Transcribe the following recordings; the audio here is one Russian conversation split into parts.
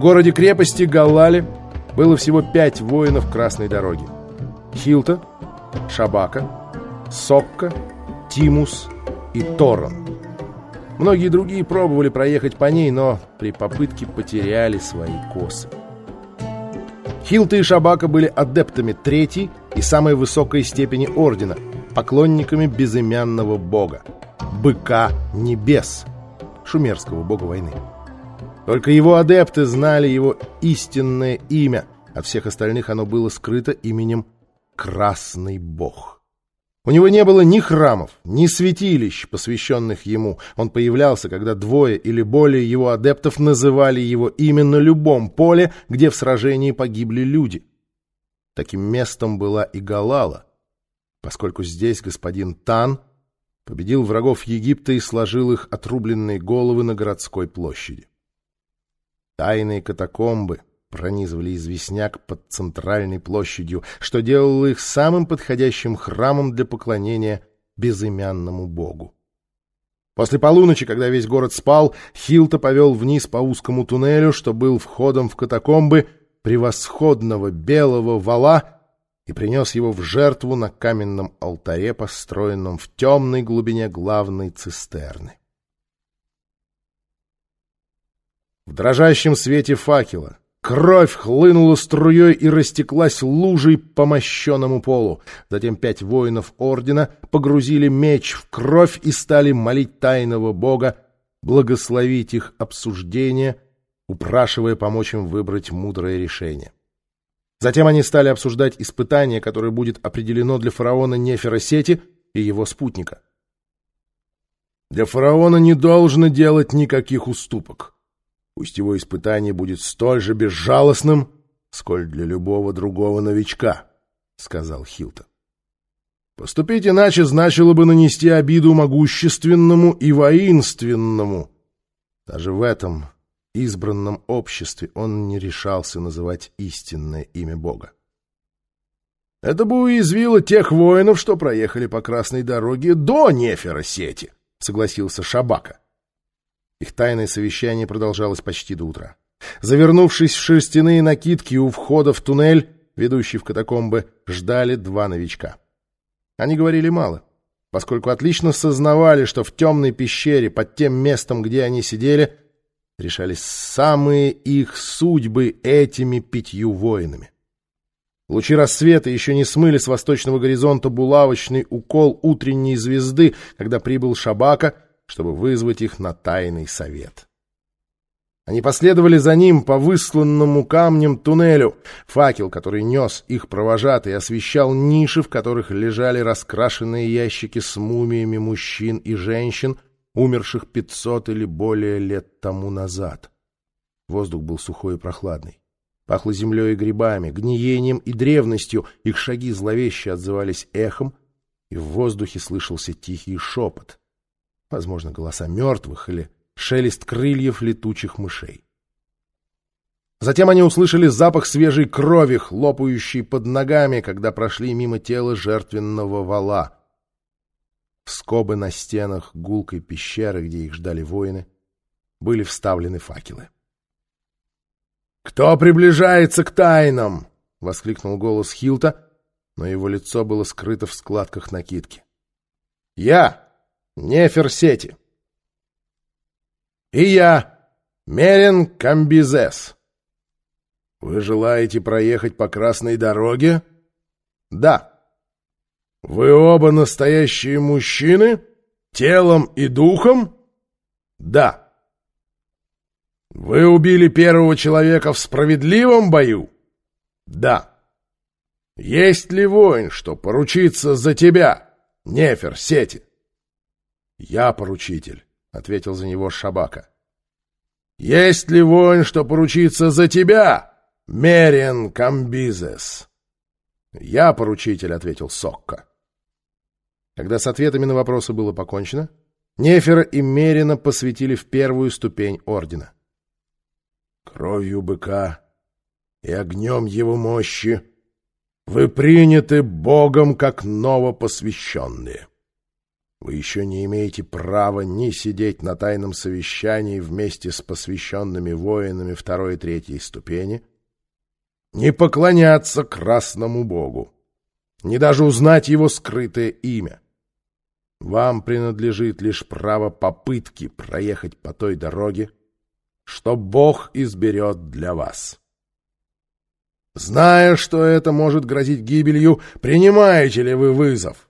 городе-крепости Галлале было всего пять воинов Красной дороги. Хилта, Шабака, Сокка, Тимус и Торон. Многие другие пробовали проехать по ней, но при попытке потеряли свои косы. Хилта и Шабака были адептами третьей и самой высокой степени ордена, поклонниками безымянного бога, быка небес, шумерского бога войны. Только его адепты знали его истинное имя, от всех остальных оно было скрыто именем Красный Бог. У него не было ни храмов, ни святилищ, посвященных ему. Он появлялся, когда двое или более его адептов называли его именно любом поле, где в сражении погибли люди. Таким местом была и Галала, поскольку здесь господин Тан победил врагов Египта и сложил их отрубленные головы на городской площади. Тайные катакомбы пронизывали известняк под центральной площадью, что делало их самым подходящим храмом для поклонения безымянному богу. После полуночи, когда весь город спал, Хилта повел вниз по узкому туннелю, что был входом в катакомбы превосходного белого вала, и принес его в жертву на каменном алтаре, построенном в темной глубине главной цистерны. В дрожащем свете факела кровь хлынула струей и растеклась лужей по мощенному полу. Затем пять воинов ордена погрузили меч в кровь и стали молить тайного бога, благословить их обсуждение, упрашивая помочь им выбрать мудрое решение. Затем они стали обсуждать испытание, которое будет определено для фараона Нефера Сети и его спутника. Для фараона не должно делать никаких уступок. Пусть его испытание будет столь же безжалостным, сколь для любого другого новичка, — сказал Хилтон. Поступить иначе значило бы нанести обиду могущественному и воинственному. Даже в этом избранном обществе он не решался называть истинное имя Бога. Это бы уязвило тех воинов, что проехали по красной дороге до Нефера сети, — согласился Шабака. Их тайное совещание продолжалось почти до утра. Завернувшись в шерстяные накидки у входа в туннель, ведущий в катакомбы, ждали два новичка. Они говорили мало, поскольку отлично сознавали, что в темной пещере под тем местом, где они сидели, решались самые их судьбы этими пятью воинами. Лучи рассвета еще не смыли с восточного горизонта булавочный укол утренней звезды, когда прибыл Шабака — чтобы вызвать их на тайный совет. Они последовали за ним по высланному камнем туннелю. Факел, который нес их провожатый, освещал ниши, в которых лежали раскрашенные ящики с мумиями мужчин и женщин, умерших пятьсот или более лет тому назад. Воздух был сухой и прохладный. Пахло землей и грибами, гниением и древностью. Их шаги зловеще отзывались эхом, и в воздухе слышался тихий шепот возможно, голоса мертвых или шелест крыльев летучих мышей. Затем они услышали запах свежей крови, хлопающей под ногами, когда прошли мимо тела жертвенного вала. В скобы на стенах гулкой пещеры, где их ждали воины, были вставлены факелы. «Кто приближается к тайнам?» — воскликнул голос Хилта, но его лицо было скрыто в складках накидки. «Я!» Неферсети. И я, Мерин Камбизес. Вы желаете проехать по красной дороге? Да. Вы оба настоящие мужчины? Телом и духом? Да. Вы убили первого человека в справедливом бою? Да. Есть ли воин, что поручится за тебя, Нефер Сети? «Я поручитель», — ответил за него Шабака. «Есть ли воин, что поручится за тебя, Мерин Камбизес?» «Я поручитель», — ответил Сокка. Когда с ответами на вопросы было покончено, Нефера и Мерина посвятили в первую ступень ордена. «Кровью быка и огнем его мощи вы приняты Богом как новопосвященные. Вы еще не имеете права ни сидеть на тайном совещании вместе с посвященными воинами второй и третьей ступени, ни поклоняться красному богу, ни даже узнать его скрытое имя. Вам принадлежит лишь право попытки проехать по той дороге, что Бог изберет для вас. Зная, что это может грозить гибелью, принимаете ли вы вызов?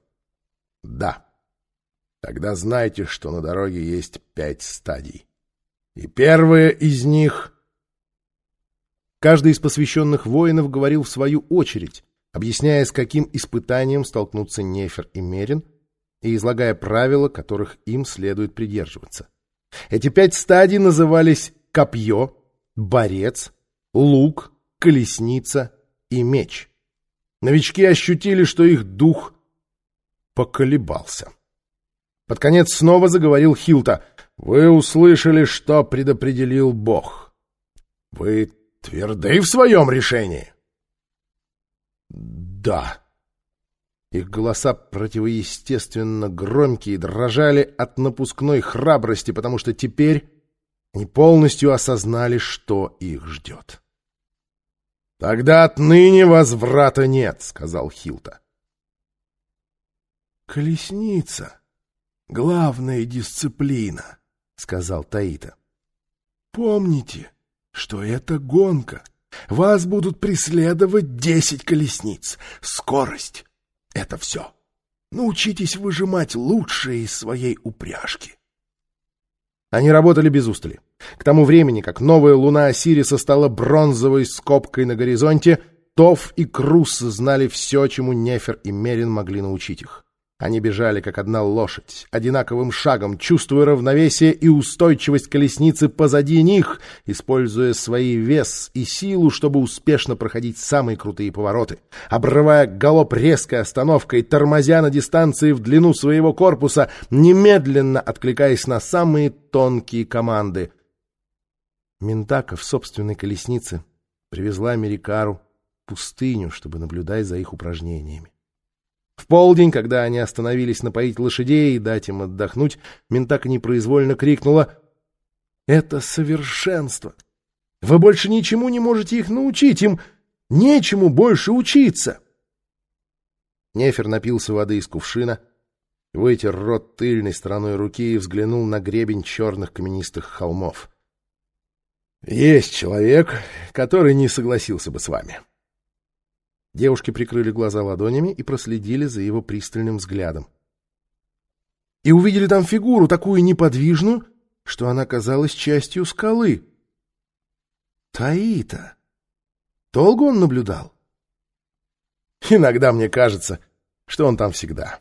Да. Тогда знайте, что на дороге есть пять стадий. И первая из них... Каждый из посвященных воинов говорил в свою очередь, объясняя, с каким испытанием столкнутся Нефер и Мерин, и излагая правила, которых им следует придерживаться. Эти пять стадий назывались копье, борец, лук, колесница и меч. Новички ощутили, что их дух поколебался. Под конец снова заговорил Хилта. «Вы услышали, что предопределил Бог. Вы тверды в своем решении?» «Да». Их голоса противоестественно громкие дрожали от напускной храбрости, потому что теперь они полностью осознали, что их ждет. «Тогда отныне возврата нет», — сказал Хилта. «Колесница», главная дисциплина, — сказал Таита. — Помните, что это гонка. Вас будут преследовать десять колесниц. Скорость — это все. Научитесь выжимать лучшее из своей упряжки. Они работали без устали. К тому времени, как новая луна Осириса стала бронзовой скобкой на горизонте, Тов и Крус знали все, чему Нефер и Мерин могли научить их. Они бежали, как одна лошадь, одинаковым шагом, чувствуя равновесие и устойчивость колесницы позади них, используя свои вес и силу, чтобы успешно проходить самые крутые повороты, обрывая галоп резкой остановкой, тормозя на дистанции в длину своего корпуса, немедленно откликаясь на самые тонкие команды. Ментака в собственной колеснице привезла Америкару пустыню, чтобы наблюдать за их упражнениями. Полдень, когда они остановились напоить лошадей и дать им отдохнуть, Ментака непроизвольно крикнула «Это совершенство! Вы больше ничему не можете их научить, им нечему больше учиться!» Нефер напился воды из кувшина, вытер рот тыльной стороной руки и взглянул на гребень черных каменистых холмов. «Есть человек, который не согласился бы с вами». Девушки прикрыли глаза ладонями и проследили за его пристальным взглядом. И увидели там фигуру, такую неподвижную, что она казалась частью скалы. Таита. Долго он наблюдал? Иногда мне кажется, что он там всегда.